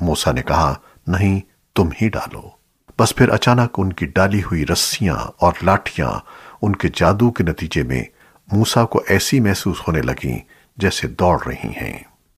موسیٰ نے کہا، نہیں، تم ہی ڈالو۔ بس پھر اچانک ان کی ڈالی ہوئی رسیاں اور لاٹھیاں ان کے جادو کے نتیجے میں موسیٰ کو ایسی محسوس ہونے لگیں جیسے دوڑ رہی ہیں۔